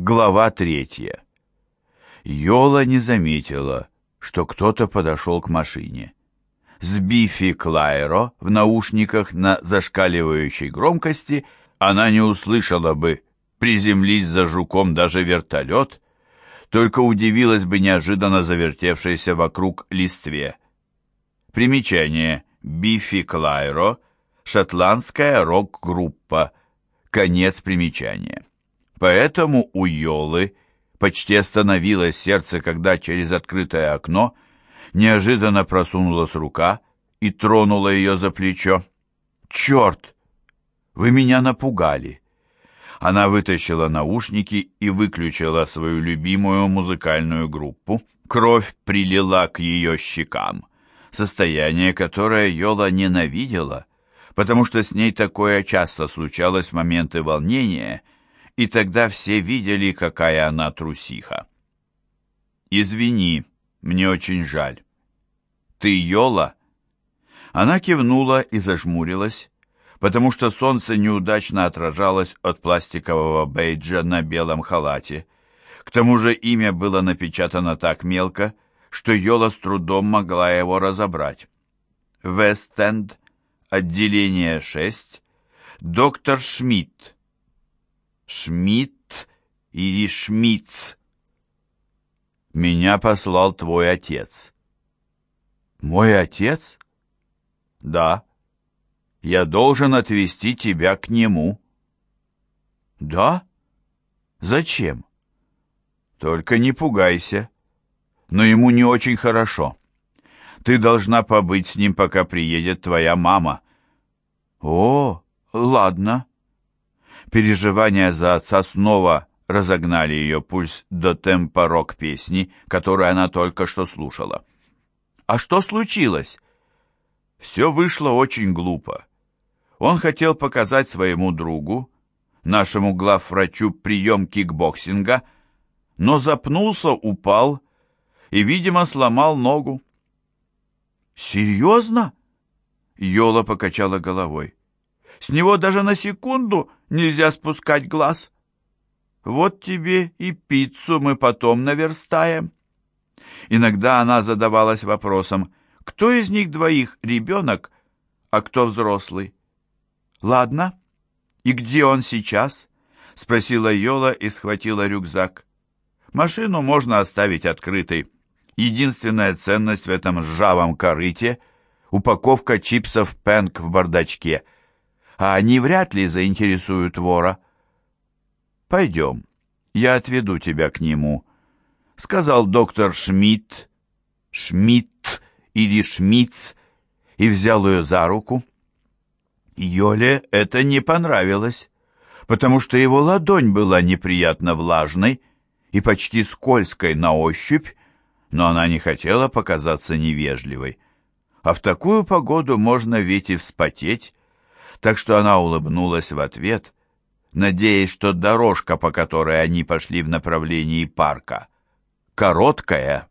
Глава третья. Йола не заметила, что кто-то подошел к машине. С Бифи Клайро в наушниках на зашкаливающей громкости она не услышала бы, приземлись за жуком даже вертолет, только удивилась бы неожиданно завертевшейся вокруг листве. Примечание. Бифи Клайро – шотландская рок-группа. Конец примечания. Поэтому у Йолы почти остановилось сердце, когда через открытое окно неожиданно просунулась рука и тронула ее за плечо. «Черт! Вы меня напугали!» Она вытащила наушники и выключила свою любимую музыкальную группу. Кровь прилила к ее щекам. Состояние, которое Йола ненавидела, потому что с ней такое часто случалось в моменты волнения — и тогда все видели, какая она трусиха. «Извини, мне очень жаль. Ты Йола?» Она кивнула и зажмурилась, потому что солнце неудачно отражалось от пластикового бейджа на белом халате. К тому же имя было напечатано так мелко, что Йола с трудом могла его разобрать. Вест-Энд, отделение 6, доктор Шмидт, Шмидт или Шмидц. Меня послал твой отец. Мой отец? Да. Я должен отвезти тебя к нему. Да? Зачем? Только не пугайся. Но ему не очень хорошо. Ты должна побыть с ним, пока приедет твоя мама. О, ладно. Переживания за отца снова разогнали ее пульс до темпа рок-песни, которую она только что слушала. «А что случилось?» Все вышло очень глупо. Он хотел показать своему другу, нашему главврачу, прием кикбоксинга, но запнулся, упал и, видимо, сломал ногу. «Серьезно?» Йола покачала головой. С него даже на секунду нельзя спускать глаз. Вот тебе и пиццу мы потом наверстаем. Иногда она задавалась вопросом, кто из них двоих ребенок, а кто взрослый. «Ладно, и где он сейчас?» — спросила Йола и схватила рюкзак. «Машину можно оставить открытой. Единственная ценность в этом ржавом корыте — упаковка чипсов Пэнк в бардачке — а они вряд ли заинтересуют вора. «Пойдем, я отведу тебя к нему», — сказал доктор Шмидт, Шмидт или Шмидц, и взял ее за руку. Йоле это не понравилось, потому что его ладонь была неприятно влажной и почти скользкой на ощупь, но она не хотела показаться невежливой. А в такую погоду можно ведь и вспотеть, так что она улыбнулась в ответ, надеясь, что дорожка, по которой они пошли в направлении парка, короткая.